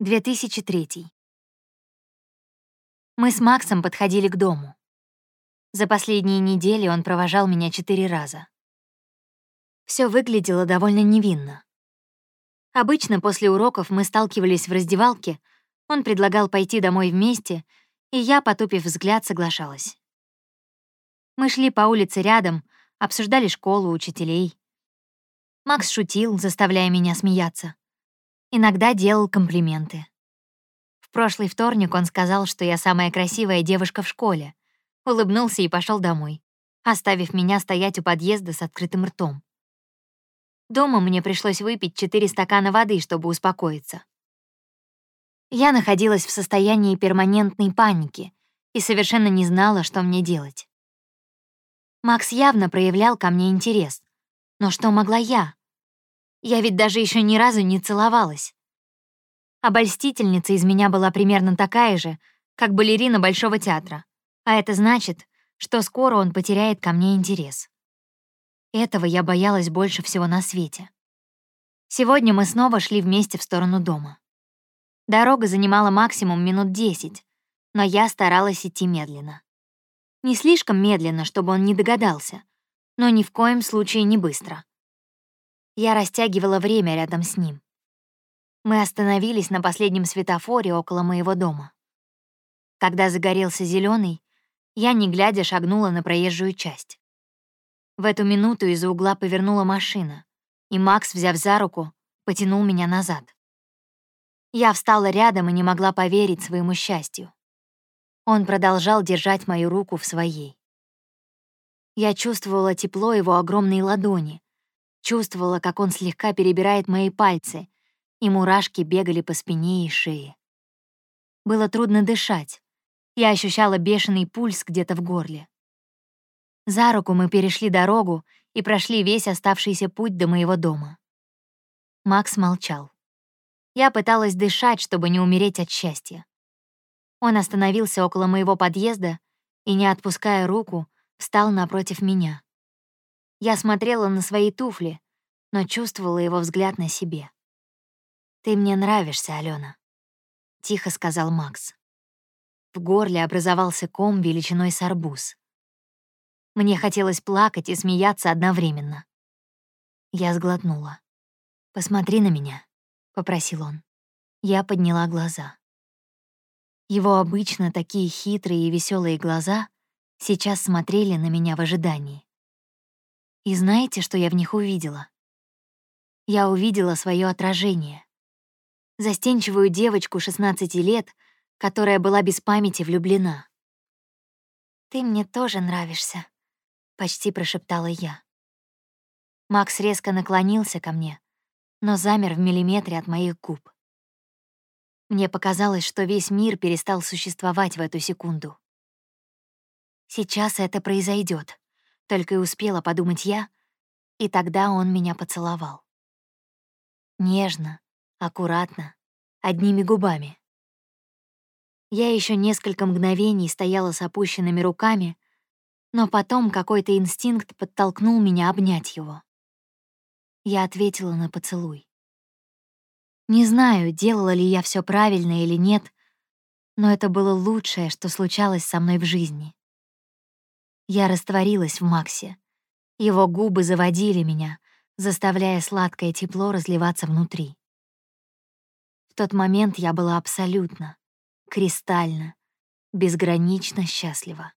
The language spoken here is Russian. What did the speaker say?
2003. Мы с Максом подходили к дому. За последние недели он провожал меня четыре раза. Все выглядело довольно невинно. Обычно после уроков мы сталкивались в раздевалке, он предлагал пойти домой вместе, и я, потупив взгляд, соглашалась. Мы шли по улице рядом, обсуждали школу, учителей. Макс шутил, заставляя меня смеяться. Иногда делал комплименты. В прошлый вторник он сказал, что я самая красивая девушка в школе, улыбнулся и пошел домой, оставив меня стоять у подъезда с открытым ртом. Дома мне пришлось выпить четыре стакана воды, чтобы успокоиться. Я находилась в состоянии перманентной паники и совершенно не знала, что мне делать. Макс явно проявлял ко мне интерес. Но что могла я? Я ведь даже еще ни разу не целовалась. Обольстительница из меня была примерно такая же, как балерина Большого театра. А это значит, что скоро он потеряет ко мне интерес. Этого я боялась больше всего на свете. Сегодня мы снова шли вместе в сторону дома. Дорога занимала максимум минут десять, но я старалась идти медленно. Не слишком медленно, чтобы он не догадался, но ни в коем случае не быстро. Я растягивала время рядом с ним. Мы остановились на последнем светофоре около моего дома. Когда загорелся зеленый, я, не глядя, шагнула на проезжую часть. В эту минуту из-за угла повернула машина, и Макс, взяв за руку, потянул меня назад. Я встала рядом и не могла поверить своему счастью. Он продолжал держать мою руку в своей. Я чувствовала тепло его огромной ладони, Чувствовала, как он слегка перебирает мои пальцы, и мурашки бегали по спине и шее. Было трудно дышать. Я ощущала бешеный пульс где-то в горле. За руку мы перешли дорогу и прошли весь оставшийся путь до моего дома. Макс молчал. Я пыталась дышать, чтобы не умереть от счастья. Он остановился около моего подъезда и, не отпуская руку, встал напротив меня. Я смотрела на свои туфли, но чувствовала его взгляд на себе. «Ты мне нравишься, Алена», — тихо сказал Макс. В горле образовался ком величиной с арбуз. Мне хотелось плакать и смеяться одновременно. Я сглотнула. «Посмотри на меня», — попросил он. Я подняла глаза. Его обычно такие хитрые и веселые глаза сейчас смотрели на меня в ожидании. И знаете, что я в них увидела? Я увидела свое отражение. Застенчивую девочку 16 лет, которая была без памяти влюблена. «Ты мне тоже нравишься», — почти прошептала я. Макс резко наклонился ко мне, но замер в миллиметре от моих губ. Мне показалось, что весь мир перестал существовать в эту секунду. Сейчас это произойдет. Только и успела подумать я, и тогда он меня поцеловал. Нежно, аккуратно, одними губами. Я еще несколько мгновений стояла с опущенными руками, но потом какой-то инстинкт подтолкнул меня обнять его. Я ответила на поцелуй. Не знаю, делала ли я все правильно или нет, но это было лучшее, что случалось со мной в жизни. Я растворилась в Максе. Его губы заводили меня, заставляя сладкое тепло разливаться внутри. В тот момент я была абсолютно, кристально, безгранично счастлива.